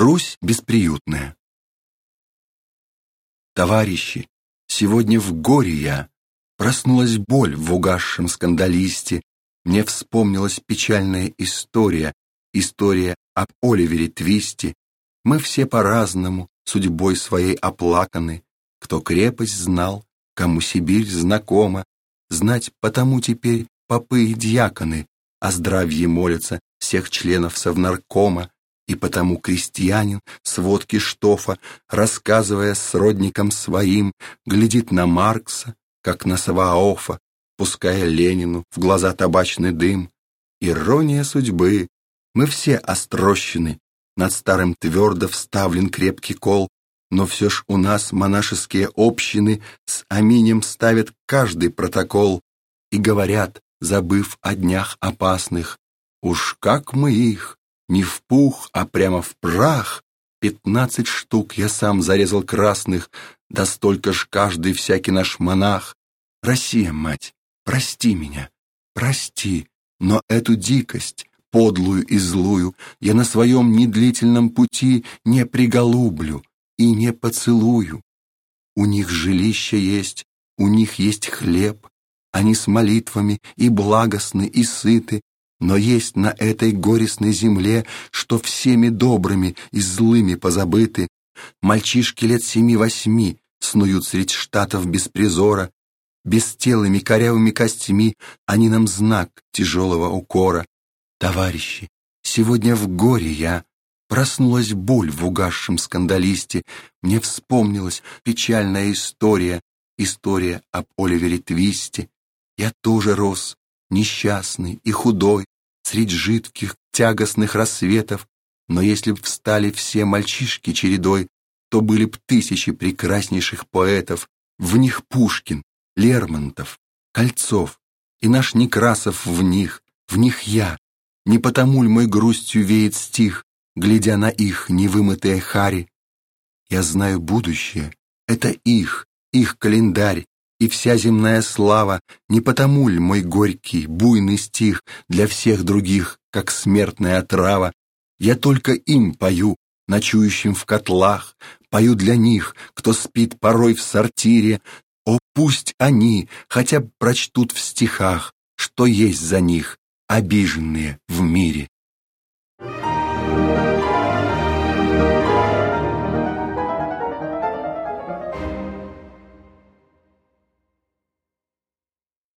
Русь бесприютная. Товарищи, сегодня в горе я. Проснулась боль в угасшем скандалисте. Мне вспомнилась печальная история, история об Оливере Твисте. Мы все по-разному, судьбой своей оплаканы. Кто крепость знал, кому Сибирь знакома, знать потому теперь попы и дьяконы о здравье молятся всех членов Совнаркома, и потому крестьянин с водки штофа, рассказывая сродникам своим, глядит на Маркса, как на Саваофа, пуская Ленину в глаза табачный дым. Ирония судьбы. Мы все острощены, над старым твердо вставлен крепкий кол, но все ж у нас монашеские общины с аминем ставят каждый протокол и говорят, забыв о днях опасных, уж как мы их не в пух, а прямо в прах. Пятнадцать штук я сам зарезал красных, да столько ж каждый всякий наш монах. Россия, мать, прости меня, прости, но эту дикость, подлую и злую, я на своем недлительном пути не приголублю и не поцелую. У них жилище есть, у них есть хлеб, они с молитвами и благостны, и сыты, но есть на этой горестной земле, что всеми добрыми и злыми позабыты. Мальчишки лет семи-восьми снуют средь штатов без призора, Бестелыми корявыми костями они нам знак тяжелого укора. Товарищи, сегодня в горе я, Проснулась боль в угасшем скандалисте, Мне вспомнилась печальная история, История об Оливере Твисте. Я тоже рос, несчастный и худой, средь жидких, тягостных рассветов, но если б встали все мальчишки чередой, то были б тысячи прекраснейших поэтов, в них Пушкин, Лермонтов, Кольцов, и наш Некрасов в них, в них я. Не потому ль мой грустью веет стих, глядя на их невымытые хари? Я знаю будущее, это их, их календарь, и вся земная слава, не потому ль мой горький, буйный стих для всех других, как смертная отрава, я только им пою, ночующим в котлах, пою для них, кто спит порой в сортире, о, пусть они хотя бы прочтут в стихах, что есть за них, обиженные в мире.